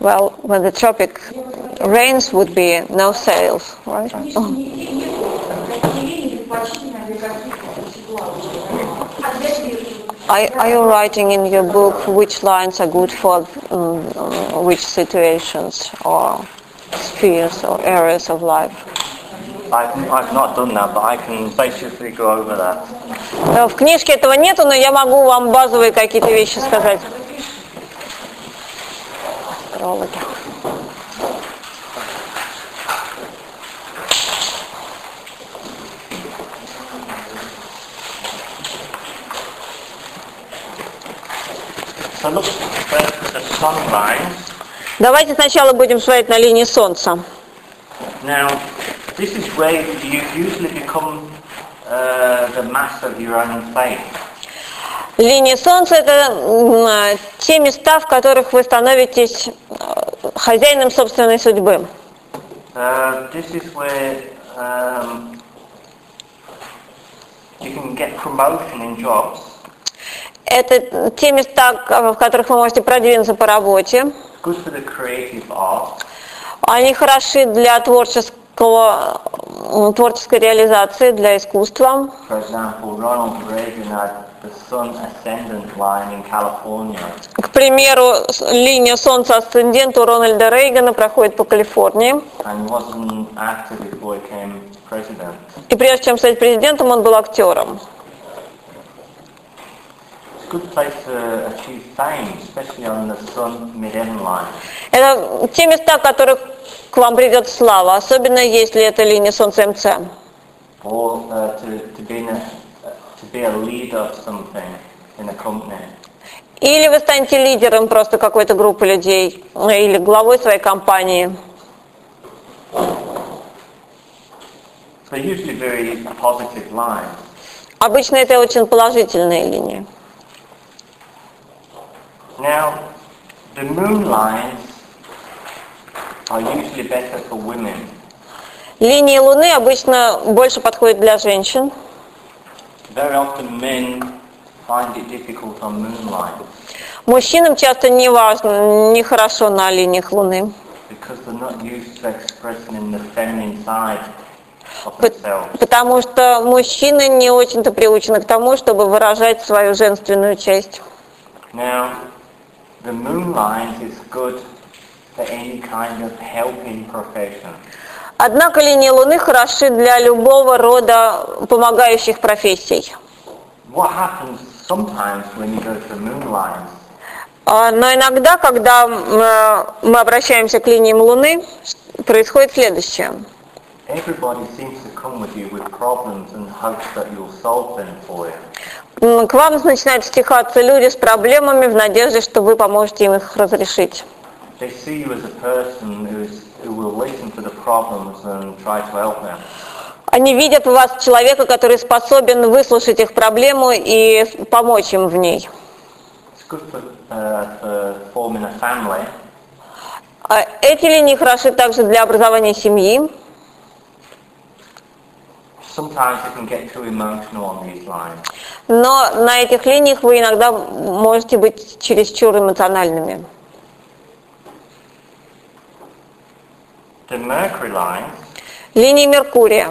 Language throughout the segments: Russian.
Well, when the tropic rains would be no sales, right? Oh. Are, are you writing in your book which lines are good for um, which situations or spheres or areas of life? I've, I've not done that, but I can basically go over that. Э, В книжке этого нету, но я могу вам базовые какие-то вещи сказать. Астрологи. Давайте сначала будем смотреть на линии Солнца. Now, this is where you usually become uh, the master of your own fate. Линии Солнца – это а, те места, в которых вы становитесь э, хозяином собственной судьбы. Uh, this is where um, you can get promotion in jobs. Это те места, в которых вы можете продвинуться по работе. Good for the creative art. Они хороши для творческого, творческой реализации, для искусства. К примеру, линия Солнца асцендент у Рональда Рейгана проходит по Калифорнии. И прежде чем стать президентом, он был актером. Это те места, которых к вам придет слава, особенно если это линия Солнца МЦ. Or uh, to, to, be in a, to be a leader of something in a company. Или вы станете лидером просто какой-то группы людей, ну, или главой своей компании. They're usually very positive lines. Обычно это очень положительные линии. Now, the moon lines are usually better for women. Линии Луны обычно больше подходят для женщин. Мужчинам часто не важно, нехорошо на линиях Луны, потому что мужчины не очень-то приучены к тому, чтобы выражать свою женственную часть. Now, the moon lines is good kind of. Однако линии Луны хороши для любого рода помогающих профессий. А, Но иногда, когда э, мы обращаемся к линиям Луны, происходит следующее. К вам начинают стекаться люди с проблемами в надежде, что вы поможете им их разрешить. They see you as a person who's, who will listen to the problems and try to help them. Они видят в вас человека, который способен выслушать их проблему и помочь им в ней. For, uh, for. А Эти линии хороши также для образования семьи. Но на этих линиях вы иногда можете быть чересчур эмоциональными. The Mercury line Линии Меркурия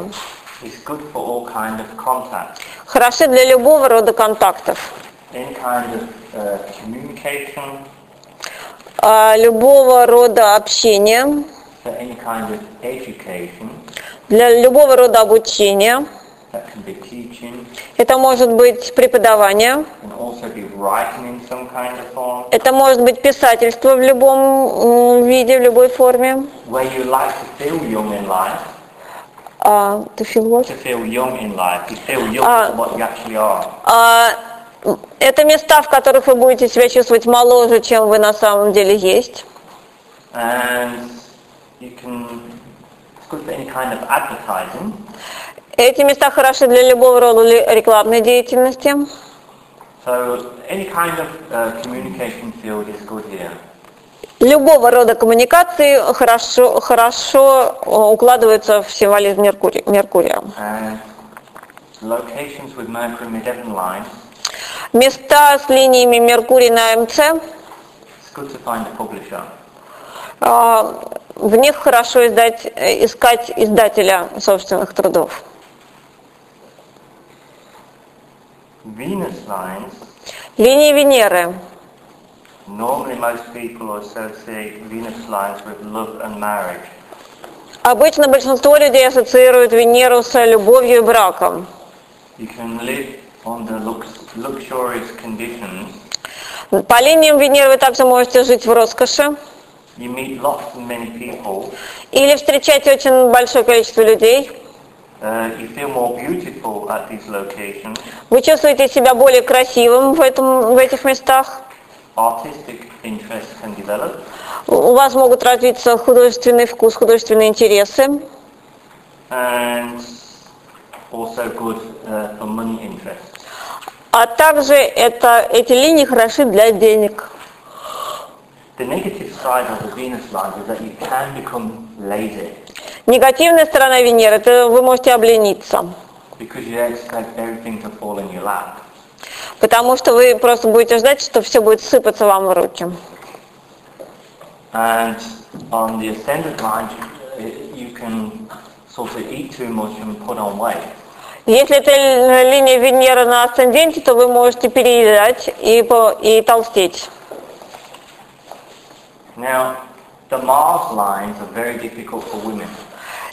is good for all kind of contact. хороши для любого рода контактов, Any kind of uh, communication, а, любого рода общения, for any kind of education. для любого рода обучения. That can be teaching, Это может быть преподавание, это может быть писательство в любом виде, в любой форме. like to feel А, to what? to feel young in life. You feel young Ah. for what you actually are. А, это места, в которых вы будете себя чувствовать моложе, чем вы на самом деле есть. And you can, for any kind of advertising. Эти места хороши для любого рода рекламной деятельности. So any kind of uh, communication field is good here. Любого рода коммуникации хорошо, хорошо э, укладываются в символизм Меркурия. Меркурия. And locations with Mercury mid-heaven line, Места с линиями Меркурий на МЦ it's good to find a publisher. А, В них хорошо издать, э, искать издателя собственных трудов. Venus lines, Линии Венеры. normally most people associate Venus lines with love and marriage. Обычно большинство людей ассоциируют Венеру с любовью и браком. По линиям Венеры вы также можете жить в роскоши You meet lots and many people. или встречать очень большое количество людей. Вы чувствуете себя более красивым в, этом, в этих местах. У вас могут развиться художественный вкус, художественные интересы. good uh. А также это, эти линии хороши для денег. The negative side of the Venus lines is that you can become lazy Негативная сторона Венеры – это вы можете облениться. because you expect everything to fall in your lap. Потому что вы просто будете ждать, что все будет сыпаться вам в руки. And on the ascendant lines, you, can sort of eat too much and put on weight. Если это линия Венеры на асценденте, то вы можете переедать и, по- и толстеть. Now, the Mars lines are very difficult for women.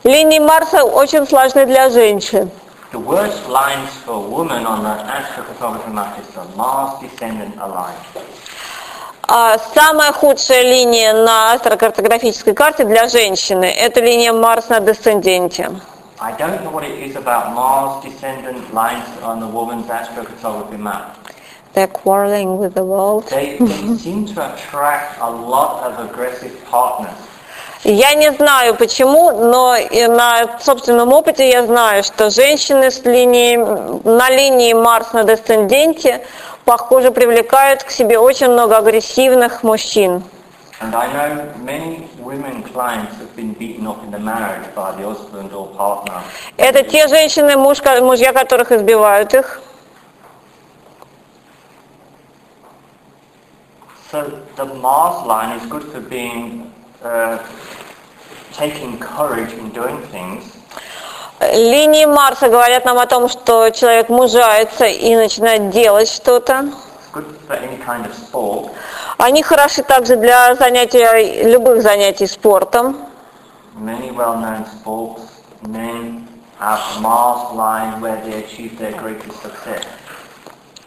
Линии Марса очень сложны для женщин. The worst lines for a woman on the astrophotography map is the Mars descendant align. А самая худшая линия на астрокартографической карте для женщины – это линия Марс на десценденте. I don't know what it is about Mars descendant lines on the woman's astrophotography map. They're quarreling with the world. They, they seem to attract a lot of aggressive partners. Я не знаю почему, но на собственном опыте я знаю, что женщины с линии, на линии Марс на десценденте, похоже, привлекают к себе очень много агрессивных мужчин. And I know many women clients have been beaten up in the marriage by the husband or partner. Это те женщины, муж, мужья которых избивают их. So the Mars line is good for being, uh, taking courage in doing things. Линии Марса говорят нам о том, что человек мужается и начинает делать что-то. Kind of. Они хороши также для занятия, любых занятий спортом. Many well-known sports men have Mars line where they achieve their greatest success.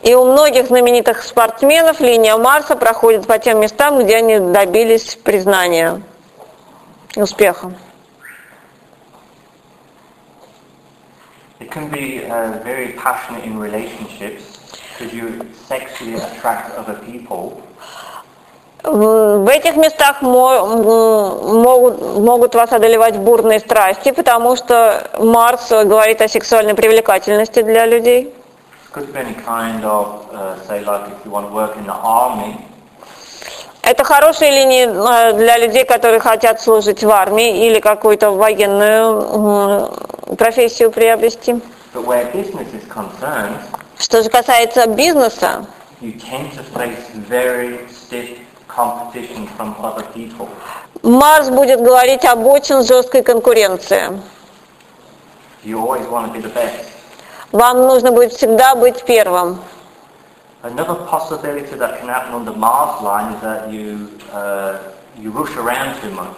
И у многих знаменитых спортсменов линия Марса проходит по тем местам, где они добились признания, успеха. It can be uh, very passionate in relationships because you sexually attract other people. В этих местах могут, могут вас одолевать бурные страсти, потому что Марс говорит о сексуальной привлекательности для людей. Это хорошие линии э, для людей, которые хотят служить в армии или какую-то военную профессию приобрести. Что же касается бизнеса, you tend to face very stiff competition from other people. Марс будет говорить об очень жесткой конкуренции. You always want to be the best. Вам нужно будет всегда быть первым. Another possibility that can happen on the Mars line is that you uh, you rush around too much.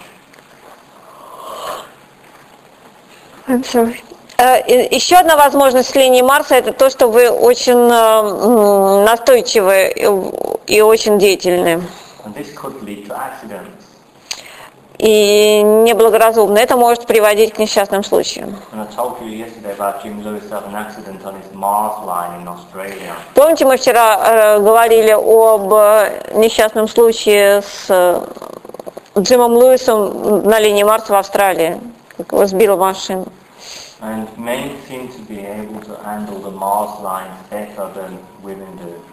I'm sorry. Э, Еще одна возможность линии Марса это то, что вы очень э, настойчивы и- очень деятельны. And this could lead to accidents. И неблагоразумны. Это может приводить к несчастным случаям. Line. Помните, мы вчера э, говорили об э, несчастном случае с э, Джимом Луисом на линии Марса в Австралии, как его сбила машина. And men seem to be able to handle the Mars lines better than women do.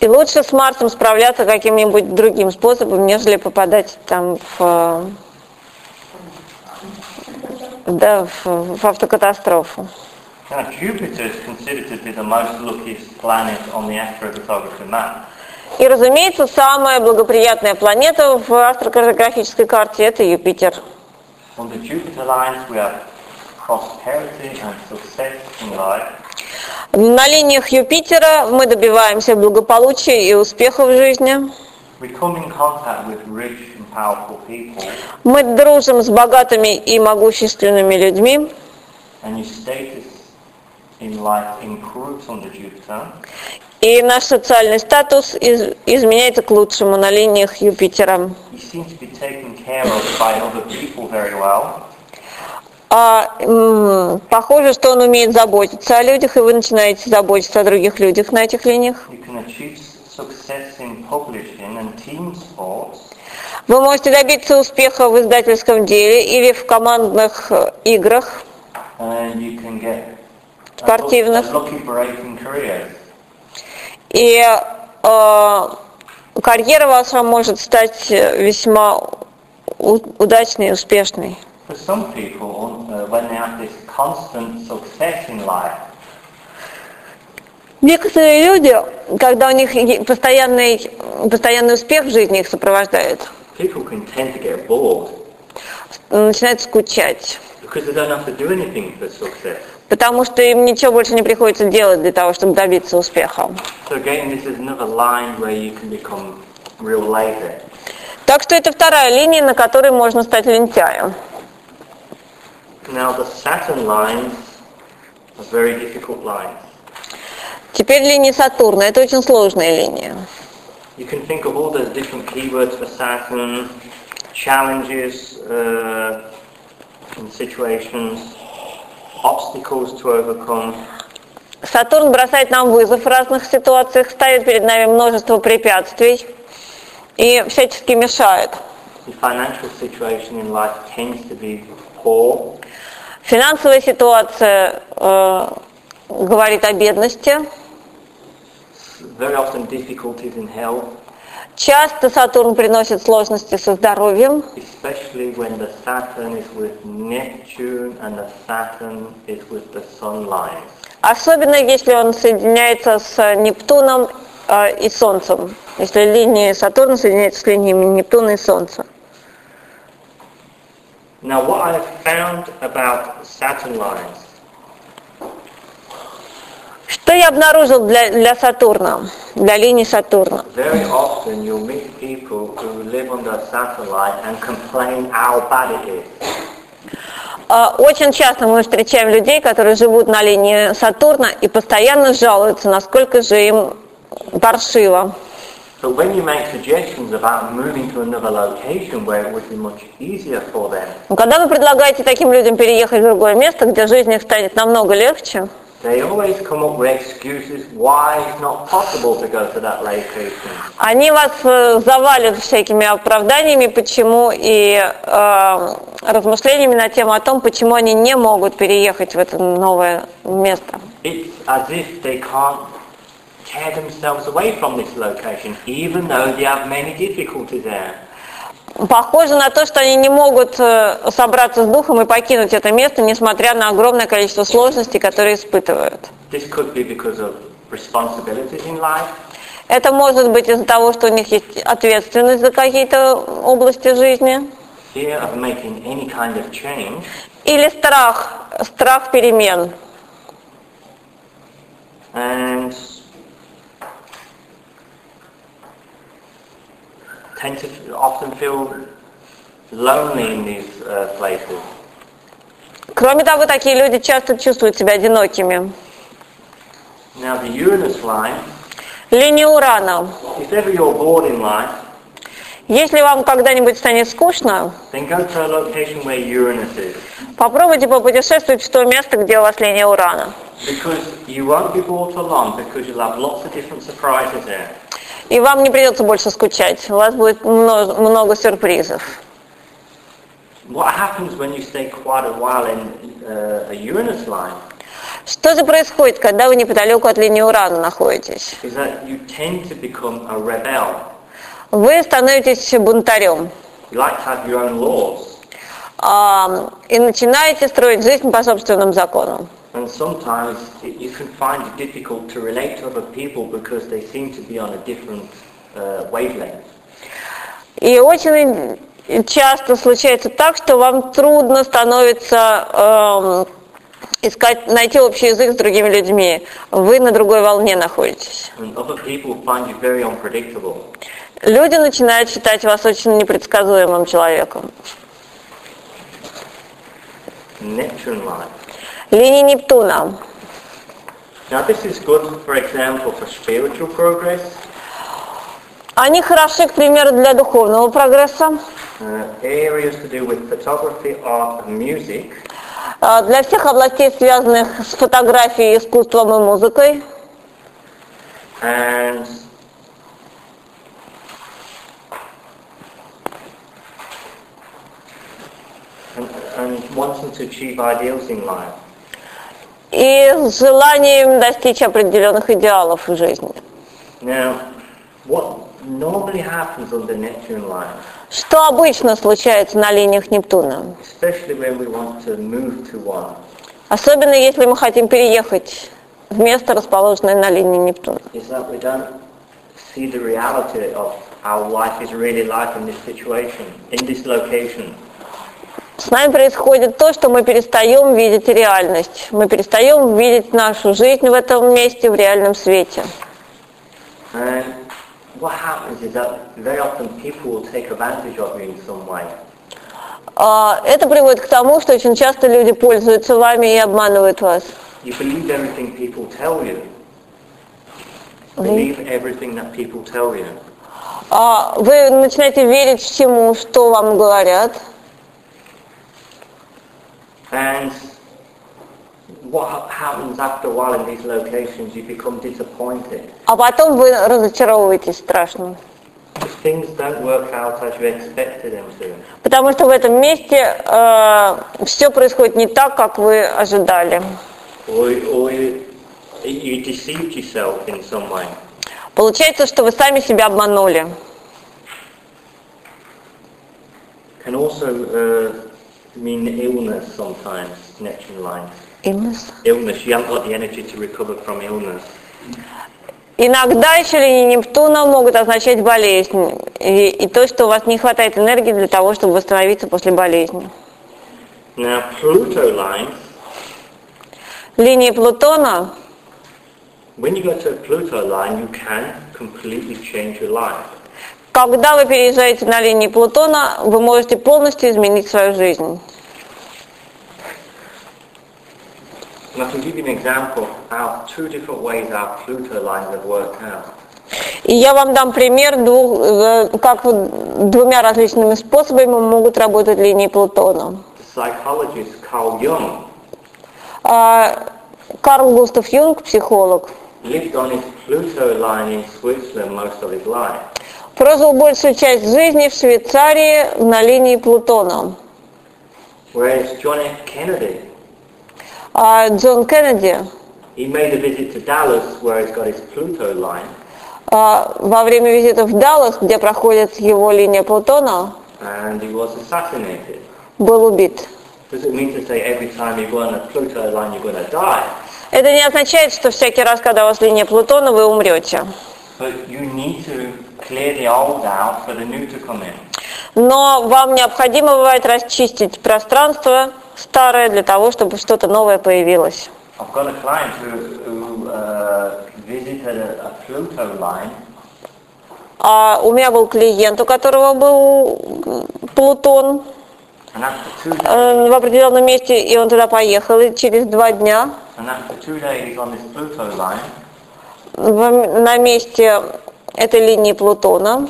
И лучше с Марсом справляться каким-нибудь другим способом, нежели попадать там в, да, в, в автокатастрофу. Now, Jupiter is considered to be the most luckiest planet on the astrophotography map. И, разумеется, самая благоприятная планета в астрокартографической карте – это Юпитер. On the Jupiter lines, we have prosperity and success in life. На линиях Юпитера мы добиваемся благополучия и успеха в жизни. Мы дружим с богатыми и могущественными людьми. И наш социальный статус из- изменяется к лучшему на линиях Юпитера. А, похоже, что он умеет заботиться о людях, и вы начинаете заботиться о других людях на этих линиях. Вы можете добиться успеха в издательском деле или в командных э, играх. Спортивных. И э, карьера ваша может стать э, весьма удачной и успешной. For some people, uh, when they have this constant success in life, Некоторые люди, когда у них постоянный, постоянный успех в жизни их сопровождает, people can tend to get bored начинают скучать, because they don't have to do anything for success. потому что им ничего больше не приходится делать для того, чтобы добиться успеха. So again, this is another line where you can become real lazy. Так что это вторая линия, на которой можно стать лентяем. Now the Saturn lines are very difficult lines. Теперь линия Сатурна. Это очень сложная линия. You can think of all the different keywords for Saturn, challenges uh, in situations, obstacles to overcome. Сатурн бросает нам вызов в разных ситуациях, ставит перед нами множество препятствий и всячески мешает. The financial situation in life tends to be poor. Финансовая ситуация э, говорит о бедности. Very often difficulties in health, Часто Сатурн приносит сложности со здоровьем, особенно если он соединяется с Нептуном э, и Солнцем. Если линии Сатурна соединяются с линиями Нептуна и Солнца. Now what I have found about Saturn lines Что я обнаружил для, для Сатурна, для линии Сатурна? Very often you'll meet people who live under a satellite and complain how bad it is. А, Очень часто мы встречаем людей, которые живут на линии Сатурна и постоянно жалуются, насколько же им паршиво. But when you make suggestions about moving to another location where it would be much easier for them, Но когда вы предлагаете таким людям переехать в другое место, где жизнь их станет намного легче, they always come up with excuses why it's not possible to go to that location. они вас э, завалят всякими оправданиями, почему и э, размышлениями на тему о том, почему они не могут переехать в это новое место. It's as if they can't tear themselves away from this location, even though they have many difficulties there. Похоже на то, что они не могут э, собраться с духом и покинуть это место, несмотря на огромное количество сложностей, которые испытывают. This could be because of responsibilities in life, Это может быть из-за того, что у них есть ответственность за какие-то области жизни, fear of making any kind of change, или страх, страх перемен. and tend to often feel lonely in these uh, places. Кроме того, такие люди часто чувствуют себя одинокими. Now the Uranus line, Линия Урана. if ever you're bored in life, Если вам когда-нибудь станет скучно, попробуйте попутешествовать в то место, где у вас линия Урана. Because you won't be bored for long because you'll have lots of different surprises there. И вам не придется больше скучать. У вас будет много, много сюрпризов. Uh, Что же происходит, когда вы неподалеку от линии Урана находитесь? Вы становитесь бунтарем like и начинаете строить жизнь по собственным законам. And sometimes you can find it difficult to relate to other people because they seem to be on a different uh, wavelength. И очень часто случается так, что вам трудно становится эм, искать, найти общий язык с другими людьми. Вы на другой волне находитесь. Люди начинают считать вас очень непредсказуемым человеком. Neptune line. Линия Нептуна. Now this is good, for example, for spiritual progress, Они хороши, к примеру, для духовного прогресса, uh, areas to do with photography, art and music, а, для всех областей, связанных с фотографией, искусством и музыкой, and and, and wanting to achieve ideals in life. И с желанием достичь определенных идеалов в жизни. Now, what normally happens on the Neptune line, Что обычно случается на линиях Нептуна? especially when we want to move to one, Особенно если мы хотим переехать в место, расположенное на линии Нептуна. is that we don't see the reality of how life is really like in this situation, in this location. С нами происходит то, что мы перестаем видеть реальность. Мы перестаем видеть нашу жизнь в этом месте, в реальном свете. А, Это приводит к тому, что очень часто люди пользуются вами и обманывают вас. А Вы начинаете верить всему, что вам говорят. And what ha- happens after a while in these locations, you become disappointed. А потом вы разочаровываетесь страшно. Things don't work out as you expected them to. Потому что в этом месте все происходит не так, как вы ожидали. Or, or you, you deceived yourself in some way. Получается, что вы сами себя обманули. Can also uh, mean illness sometimes, Neptune lines. Illness, you haven't got the energy to recover from illness. Иногда еще линии Нептуна могут означать болезнь. И, и то, что у вас не хватает энергии для того, чтобы восстановиться после болезни. Now, Pluto lines, Линии Плутона, when you go to Pluto line, you can completely change your life. Когда вы переезжаете на линии Плутона, вы можете полностью изменить свою жизнь. And I can give you an example of how two different ways our Pluto lines have worked out. И я вам дам пример, двух, э, как вот двумя различными способами могут работать линии Плутона. Psychologist Carl Jung А, Карл Густав Юнг, психолог, lived on his Pluto line in Switzerland most of his life. Прожил большую часть жизни в Швейцарии на линии Плутона. Whereas John F. Kennedy, А Джон Кеннеди he made a visit to Dallas where he's got his Pluto line а, во время визита в Даллас, где проходит его линия Плутона, and he was assassinated. был убит. Does it mean to say every time you go on a Pluto line you're going to die? Это не означает, что всякий раз, когда у вас линия Плутона, вы умрете. Но вам необходимо бывает расчистить пространство старое для того, чтобы что-то новое появилось. А у меня был клиент, у которого был Плутон. Э, в определенном месте, и он туда поехал, и через два дня на месте этой линии Плутона.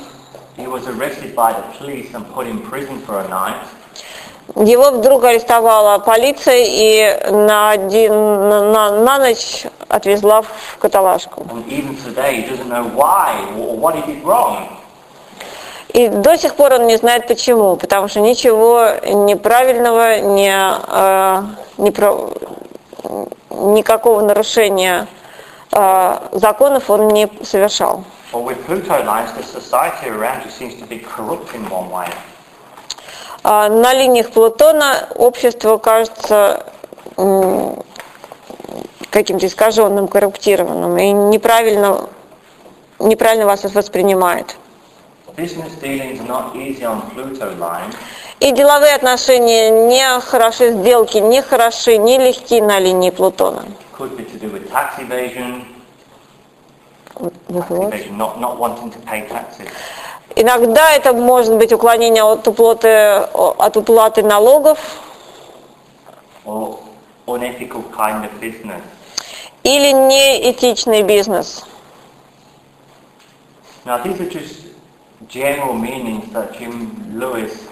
Его вдруг арестовала полиция и на, один, на, на- ночь отвезла в каталажку. И до сих пор он не знает почему, потому что ничего неправильного, не, э, не про- никакого нарушения э, законов он не совершал. А на линиях Плутона общество, кажется, каким-то искаженным, корруптированным и неправильно, неправильно вас воспринимает. Business dealings are not easy on Pluto line И деловые отношения не хороши, сделки не хороши, не легки на линии Плутона. not, not. Иногда это может быть уклонение от уплаты, от уплаты налогов kind of или неэтичный бизнес. Now these are just general meanings that Jim Lewis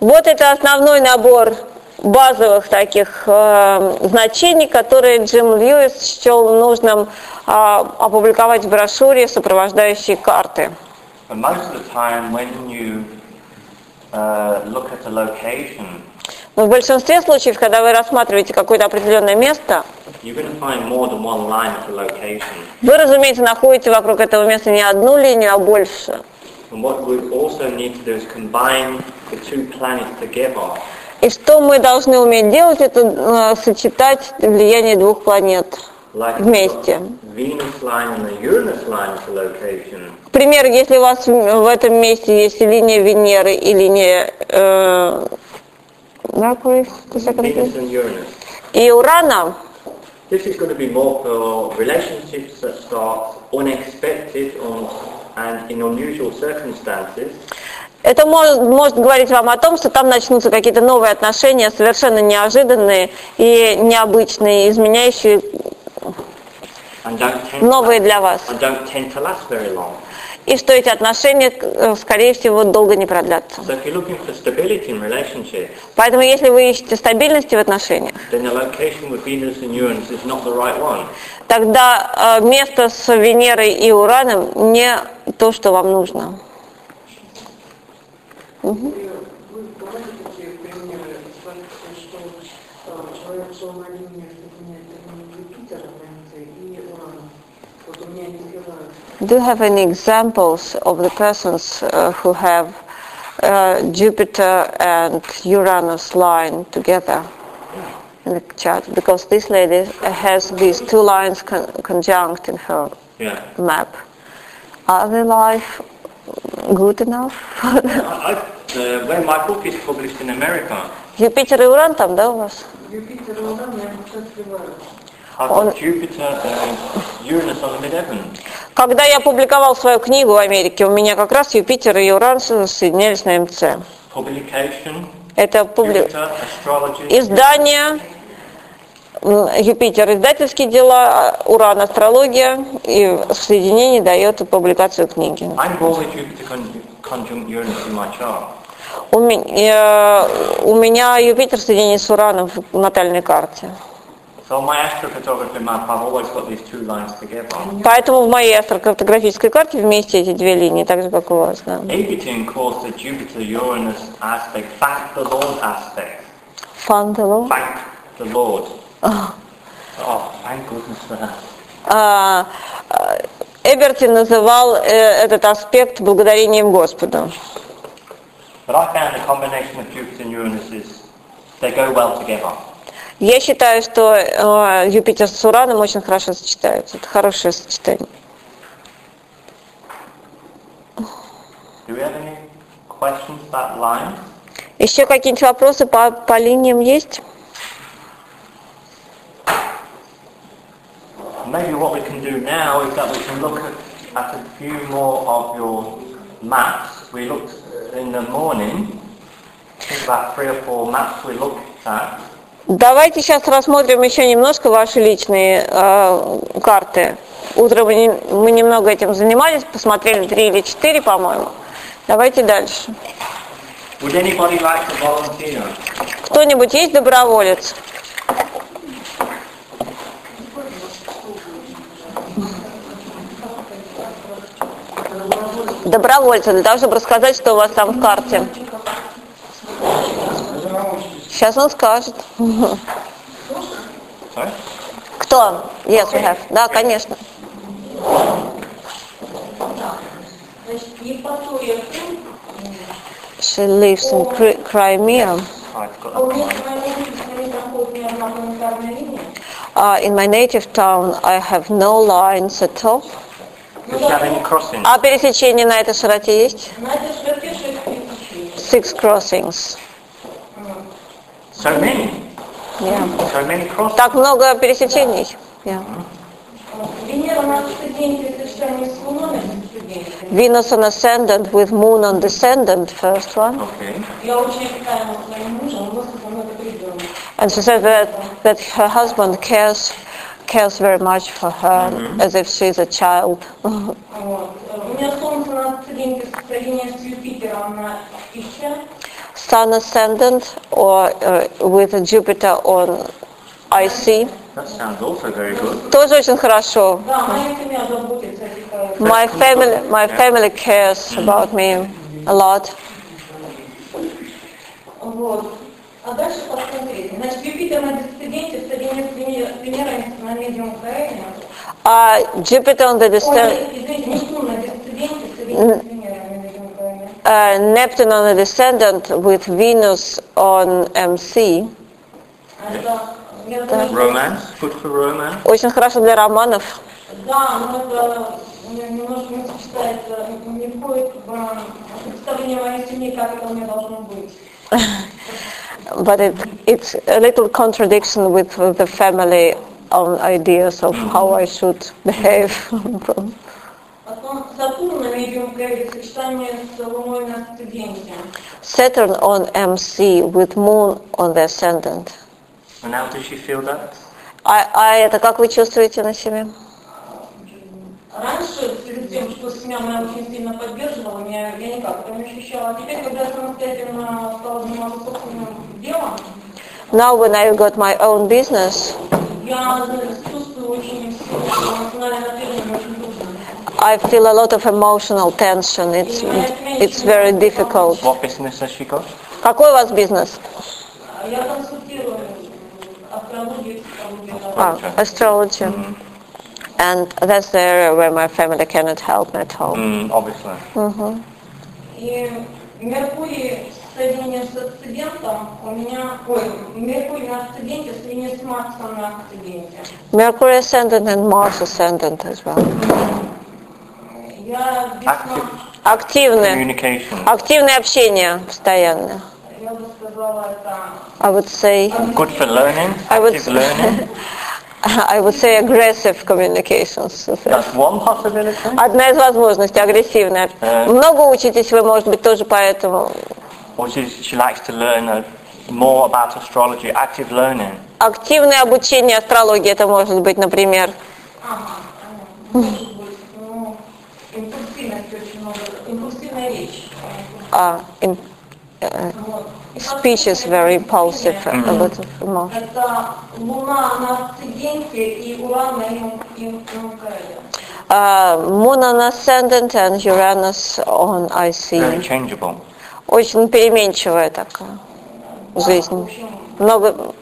Вот это основной набор базовых таких э, значений, которые Джим Льюис счел нужным э, опубликовать в брошюре сопровождающие карты. Но в большинстве случаев, когда вы рассматриваете какое-то определенное место, вы, разумеется, находите вокруг этого места не одну линию, а больше. And what we also need to do is combine the two planets together И что мы должны уметь делать, это э, сочетать влияние двух планет вместе. примеру, если у вас в этом месте есть линия Венеры и линия э, Mercury, и Урана, This is going to be more for relationships that start unexpected or, and in unusual circumstances. это может, может говорить вам о том, что там начнутся какие-то новые отношения, совершенно неожиданные и необычные, изменяющие новые для вас. И что эти отношения, э, скорее всего, долго не продлятся. So Поэтому, если вы ищете стабильности в отношениях, right тогда э, место с Венерой и Ураном не то, что вам нужно. Вы говорите такие примеры, что э, человек шел на линии, что у меня линии Юпитера в конце и Урана. Вот у меня не сливаются. Do you have any examples of the persons uh, who have uh, Jupiter and Uranus line together in the chart? Because this lady has these two lines con- conjunct in her Yeah. map. Are their life good enough? I, uh, when my book is published in America, Юпитер и Уран там, да, у вас? Юпитер и Уран, я On- got Jupiter and Uranus on the mid-heaven. Когда я публиковал свою книгу в Америке, у меня как раз Юпитер и Уран соединялись на МЦ. Publication, Это публи... Jupiter, издание, Юпитер издательские дела, Уран астрология, и в соединении дает публикацию книги. У меня, у меня Юпитер соединение с Ураном в натальной карте. Поэтому в моей астрокартографической карте вместе эти две линии, так же как у вас. Да. Фантело. Thank Oh, goodness. А, Эберти называл э, этот аспект благодарением Господу. Well. Я считаю, что э, Юпитер с Ураном очень хорошо сочетаются. Это хорошее сочетание. Еще какие-нибудь вопросы по, по линиям есть? Maybe what we can do now is that we can look at, at a few more of your maps. We looked in the morning, about three or four maps we looked at. Давайте сейчас рассмотрим еще немножко ваши личные э, карты. Утром мы, не- мы немного этим занимались, посмотрели три или четыре, по-моему. Давайте дальше. Would anybody like to volunteer? Кто-нибудь есть доброволец? Добровольцы, для того, чтобы рассказать, что у вас там в карте. Сейчас он скажет. Кто? Yes, we have. Да, конечно. She lives in Cri- Crimea. Uh, in my native town, I have no lines at all. А пересечения на этой широте есть? На этой широте шесть пересечений. Six crossings. So many. Yeah. So many crossings. Так много пересечений. Yeah. Венера на асценденте в сочетании с Луной на асценденте. Venus on ascendant with Moon on descendant, first one. Okay. Я очень питаю своим мужем, мы со мной это придумали. And she said that, that her husband cares cares very much for her as if she's a child. Вот. У меня Солнце на асценденте состояние с Юпитером на Ище. Sun ascendant or uh, with Jupiter on IC. That sounds also very good. Тоже очень хорошо. Да, моя семья заботится, опекает. My family, my family cares about me a lot. Вот. А дальше посмотрите. Значит, Юпитер на дисциденте соединен с Венер- Венерой на медиум Каэне. Uh, Jupiter on the descendant, извините, Нептун на дисциденте соединен с Венерой на медиум Каэне. uh, Neptune on the descendant with Venus on MC. Это? Good for romance? Очень хорошо для романов. Да, но это э, немножко не сочетается, не входит в э, представление моей семьи, как это у меня должно быть. but it, it's a little contradiction with the family own ideas of how I should behave. Потом Сатурн на медиум Каэне в сочетании с Луной на асценденте. Saturn on MC with Moon on the ascendant. And how does she feel that? А, а это как вы чувствуете на себе? Раньше, перед тем, что семья моя очень сильно поддерживала меня, я никак это не ощущала. А теперь, когда я самостоятельно стала заниматься собственным делом, Now when I got my own business, я чувствую очень сильное эмоциональное напряжение, очень трудно. I feel a lot of emotional tension. It's, it's very difficult. What business has she got? Какой у вас бизнес? Я консультирую астрологию, психологию. А, astrology. And that's the area where my family cannot help me at all. Mm, obviously. И Меркурий в соединении с асцендентом у меня, ой, Меркурий на асценденте в соединении с Марсом на асценденте. Mercury ascendant and Mars ascendant as well. Я весьма, Active Активное, communication. активное общение постоянно. я бы сказала, это I would say, Good for learning. I would Active learning. I would say aggressive communications. That's one possibility. Одна из возможностей агрессивная. Э. Много учитесь вы, может быть, тоже поэтому. She, likes to learn uh, more about astrology. Active learning. Активное обучение астрологии, это может быть, например, ну, импульсивность очень много, импульсивная речь. а, им- э. И speech is very impulsive, a lot of им Uh, Moon on ascendant and Uranus on Very IC. changeable. Очень переменчивая такая жизнь. Много,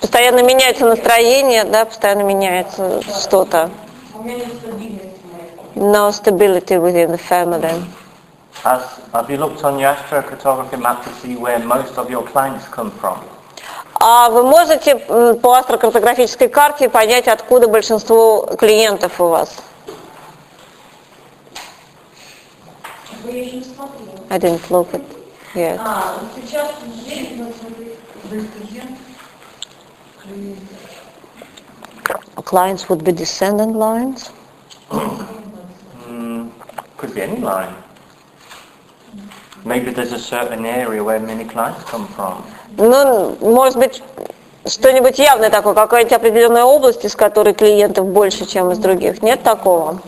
постоянно меняется настроение, да, постоянно меняется что-то. No stability within the family. Has, have you looked on your astrocartography map to see where most of your clients come from? А вы можете м, по астрокартографической карте понять, откуда большинство клиентов у вас? Вы еще не смотрели. I didn't look at yet. А, сейчас здесь, вот, смотри, студент. Clients would be descendant lines. Mm, could be any line. Maybe there's a certain area where many clients come from. Ну, может быть, что-нибудь явное такое, какая-нибудь определенная область, из которой клиентов больше, чем из других. Нет такого?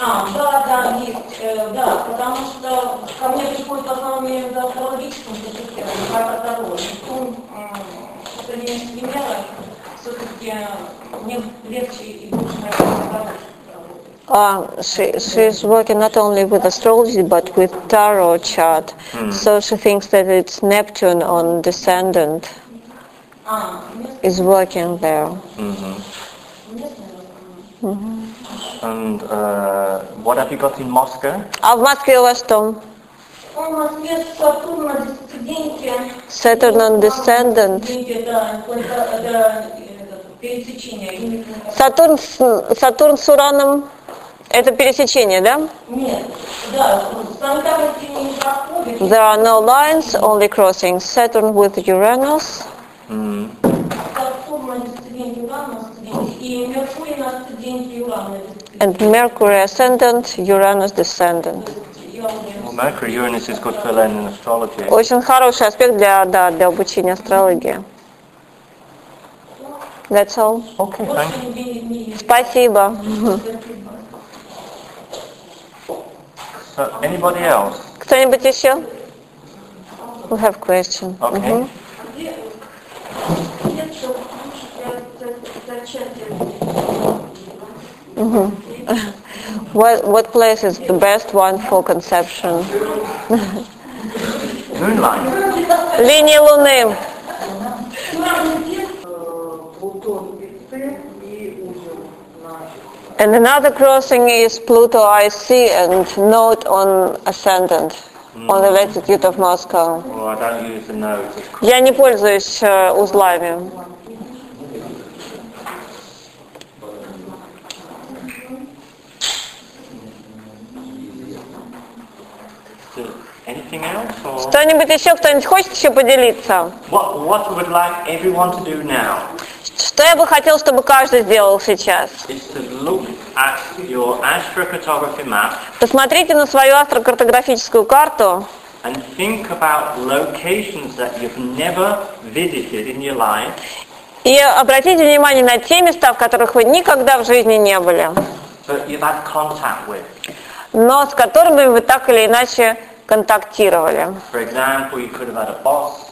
А, да, да, есть, э, да, потому что ко мне приходят в основном именно астрологическим консультированием, как Таро. Нептун, э, соединение с Венерой, все-таки мне легче и больше нравится. Uh, she, she's working not only with astrology but with tarot chart. So she thinks that it's Neptune on descendant А, местная, is working there. местная в основном. And uh, what have you got in Moscow? А в Москве у вас что? Он у нас вес Сатурна, десценденте. Saturn on descendant. Десценденте, да, это, это, это пересечение. юнит- Сатурн, с- Сатурн с Ураном – это пересечение, да? Нет, да, санитарности не проходит. There are no lines, only crossings. Saturn with Uranus. Mm. Сатурн на десценденте, Уран на десценденте. И Меркурий на десценденте, и Уран на десценденте. And Mercury ascendant, Uranus descendant. Я уверена. Well, Mercury Uranus is good for learning astrology. Очень хороший аспект для, да, для обучения астрологии. That's all. Okay, thank you. Больше нигде не есть. Спасибо. So, anybody else? Кто-нибудь еще? We have question. Okay. Мгм. Где, где что лучше за- за- зачатие? What, what place is the best one for conception? Moonlight. Линия Луны. And another crossing is Pluto IC and node on ascendant on the latitude of Moscow. Well, I don't use the nodes. It's Я не пользуюсь э, узлами. So, anything else? Or Кто-нибудь еще, кто-нибудь хочет еще поделиться? what, what we would like everyone to do now Что я бы хотел, чтобы каждый сделал сейчас? Посмотрите на свою астрокартографическую карту and think about locations that you've never visited in your life и обратите внимание на те места, в которых вы никогда в жизни не были, but you've had contact with. но с которыми вы так или иначе контактировали. For example, you could have had a boss.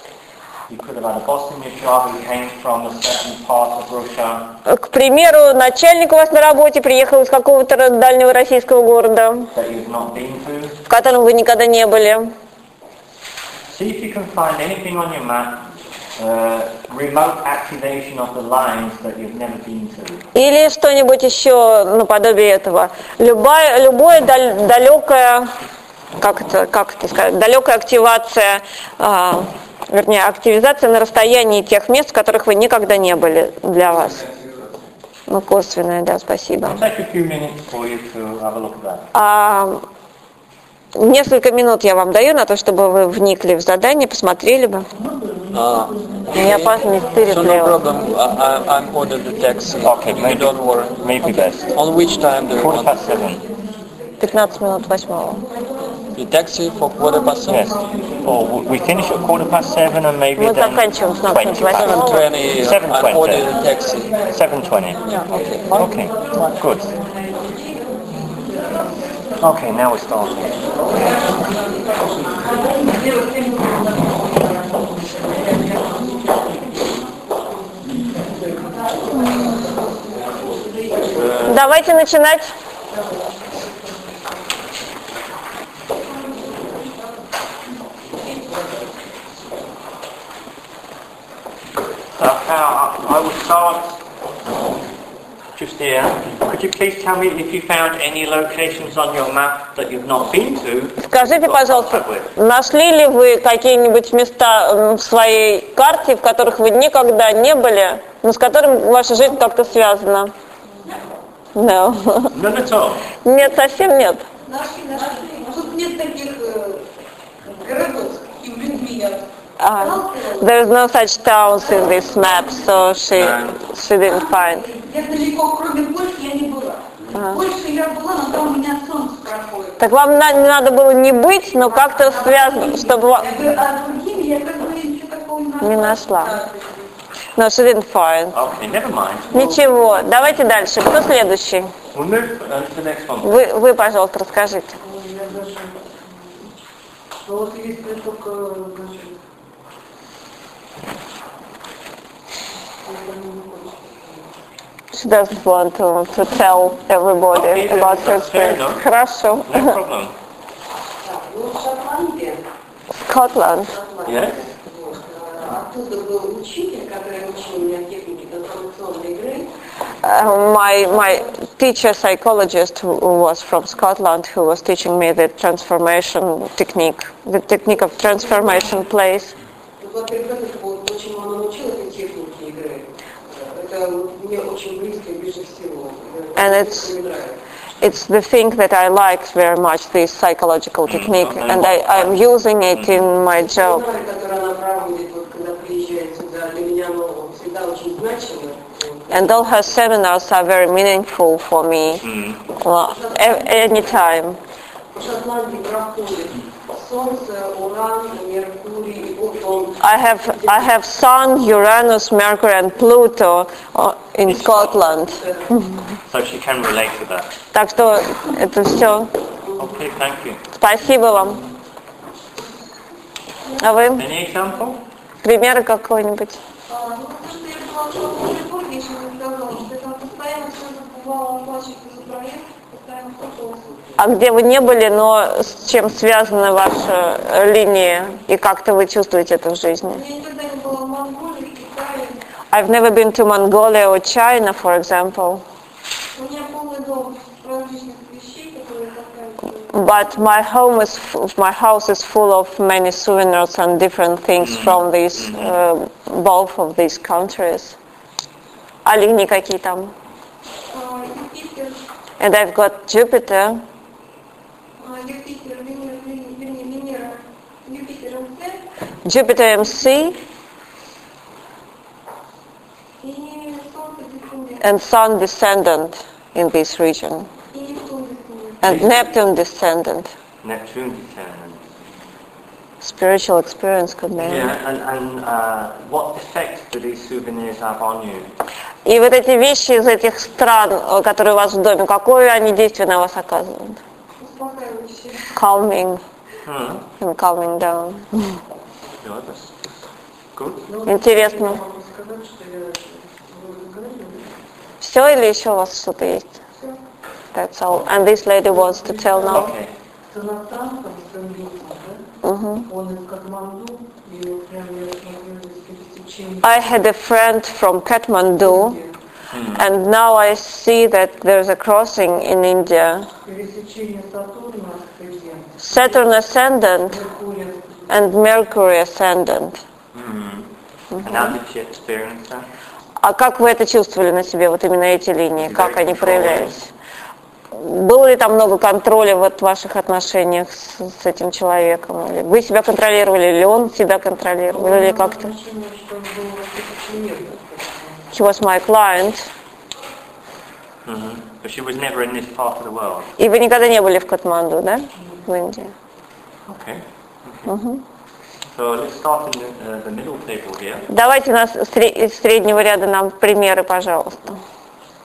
К примеру, начальник у вас на работе приехал из какого-то дальнего российского города, в котором вы никогда не были. Uh. Или что-нибудь еще наподобие этого. Любая, любое далекое, как это, как это сказать, далекая активация, а, вернее, активизация на расстоянии тех мест, в которых вы никогда не были для вас. Ну, косвенная, да, спасибо. You at that. А, несколько минут я вам даю на то, чтобы вы вникли в задание, посмотрели бы. Uh, Мне опасно не стырит so no Лео. problem. I, I, I'm ordered the taxi. Okay, you maybe, don't worry. maybe best. On which time do you Quarter want? past seven. 15 минут восьмого. The taxi for quarter past Yes. seven? Or w- we finish at quarter past seven and maybe Мы then заканчиваем с 20 восьмого. past. 7.20, Seven I twenty. ordered the taxi. 7.20. Yeah, okay. Okay, good. Okay, now we start. Давайте начинать. So uh, I will start just here. Could you please tell me if you found any locations on your map that you've not been to? Скажите, пожалуйста, нашли ли вы какие-нибудь места в своей карте, в которых вы никогда не были, но с которыми ваша жизнь как-то связана? No. None at all. Нет, совсем нет. Нашли, нашли. Тут нет таких э, городов такими людьми. Я Uh, there's no such towns in this map, so she, she didn't find. Проходит. Так вам на- не надо было не быть, но как-то связано, чтобы... а не нашла. No, she didn't find. Okay, never mind. Ничего, давайте дальше. Кто следующий? We'll move uh, to the next one. Вы, вы пожалуйста, расскажите. Ну вот если только, значит... She doesn't want to, to tell everybody Okay, then about her that's fair experience. enough. Хорошо. No problem. Так, ну Шотландия. Scotland. Yes? Оттуда был учитель, который учил меня технике конструкционной игры. uh, my my teacher psychologist who who was from Scotland who was teaching me the transformation technique, the technique of transformation plays. Во-первых, это вот почему она научила этой технике игры. Это мне очень and it's it's the thing that I like very much, this psychological technique, mm-hmm. and I, I'm using it mm-hmm. in my job. And all her seminars are very meaningful for me, mm-hmm. well, any time. В Шотландии проходит Солнце, Уран, Меркурий и Плутон. I have I have Sun, Uranus, Mercury, and Pluto uh, in Scotland. So she can relate to that. Так что это все. Okay, thank you. Спасибо вам. А вы Any example? примеры какой-нибудь? А, ну, потому что я была в Петербурге, еще не сказала, что я там постоянно все забывала оплачивать за проект, постоянно хлопалась. А где вы не были, но с чем связаны ваши э, линии и как-то вы чувствуете это в жизни? Я никогда не была в Монголии, в Китае. I've never been to Mongolia or China, for example, У меня полный дом различных вещей, которые такая but my home is f- my house is full of many souvenirs and different things from these uh, both of these countries. А линии какие там? Юпитер, And I've got Jupiter, а, Юпитер, вернее, Венера, Юпитер МЦ Jupiter MC, и and Sun descendant in this region, and Neptune descendant. Neptune determined. Spiritual experience could mean. Yeah, and, and uh, what effect do these souvenirs have on you? И вот эти вещи из этих стран, э, которые у вас в доме, какое они действие на вас оказывают? Успокаивающее. Calming Hmm. and calming down. Good. That's good. Интересно. Могу сказать, что я буду говорить. Все или еще у вас что-то есть? That's all. And this lady wants to tell now. Okay. С иностранцем, с английским, да? Он из Катманду, и вот прям я смотрю здесь пересечение. I had a friend from Kathmandu, and now I see that there's a crossing in India. Saturn ascendant and Mercury ascendant. And how did she experience that? А как вы это чувствовали на себе, вот именно эти линии, как они проявлялись? Было ли там много контроля вот в ваших отношениях с, с этим человеком? Или вы себя контролировали, или он себя контролировал, или как-то? Ощущение, что он был вообще нет. He was my client. hmm But she was never in this part of the world. И вы никогда не были в Катманду, да? В Индии. Okay. okay. So let's start in the, uh, the middle table here. Давайте нас из среднего ряда нам примеры, пожалуйста.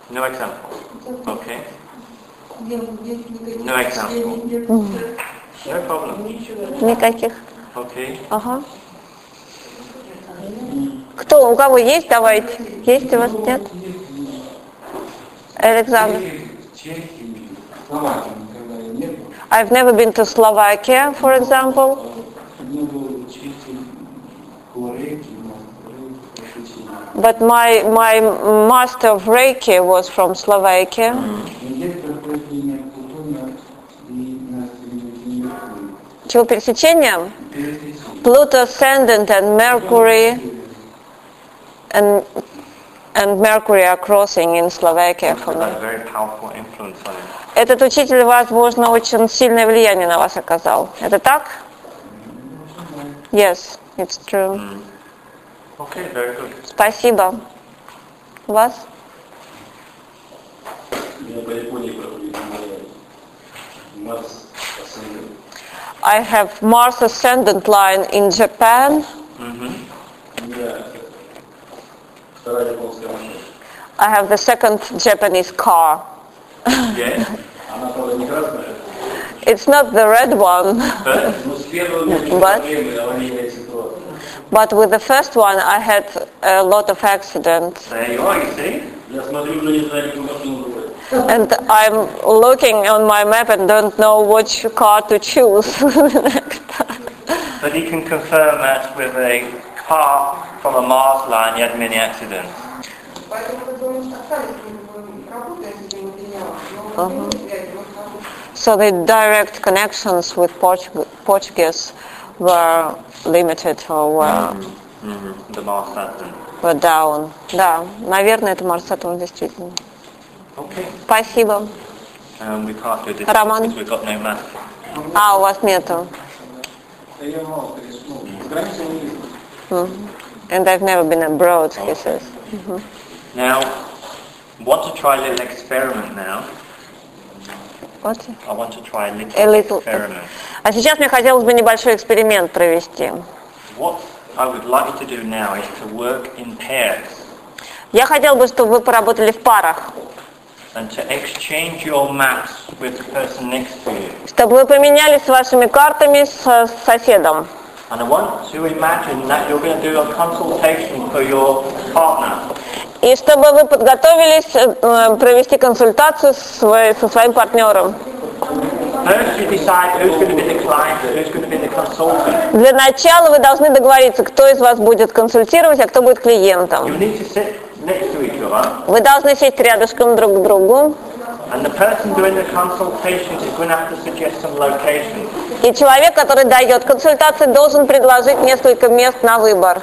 No example. Okay. No example. впечатлений нет. No problem. Никаких. Okay. Ага. Кто? У кого есть? Давайте. Есть у вас? Нет? Александр. I've never been to Slovakia, for example. But my, my master of Reiki was from Slovakia. Чего пересечения? Пересечение. Pluto ascendant and Mercury and and Mercury are crossing in Slovakia for Had me. a very powerful influence on him. Этот учитель, возможно, очень сильное влияние на вас оказал. Это так? Yes, it's true. Okay, very good. Спасибо. Вас? Я по Японии проходил Марс Асцендент. I have Mars ascendant line in Japan. Mm-hmm. I have the second Japanese car. it's not the red one. but, but with the first one I had a lot of accidents. There you are, you see. Я смотрю, уже не знаю, какую машину выбрать. And I'm looking on my map and don't know which car to choose. But he can confirm that with a car from a Mars line, you had many accidents. Поэтому как бы мы остались, мы работаем с этим материалом, но Ага. связи вот так вот. So the direct connections with Portu- Portuguese were limited or were, Mhm, The Mars Saturn. were down. Да, наверное, это Марс Сатурн действительно. Okay. Спасибо. Um, we can't do this Роман. because we've got no map. А, у вас нету. Мгм. And I've never been abroad, he says. Now, want to try a little experiment now. Вот. I want to try a little, A little- experiment. А сейчас мне хотелось бы небольшой эксперимент провести. What I would like to do now is to work in pairs Я хотел бы, чтобы вы поработали в парах, чтобы вы поменялись вашими картами с соседом. And I want to imagine that you're going to do a consultation for your partner. И чтобы вы подготовились э, провести консультацию со своим партнером. Для начала вы должны договориться, кто из вас будет консультировать, а кто будет клиентом. Вы должны сесть рядышком друг к другу, and the person doing the consultation is going to have to suggest some locations. и человек, который дает консультацию, должен предложить несколько мест на выбор.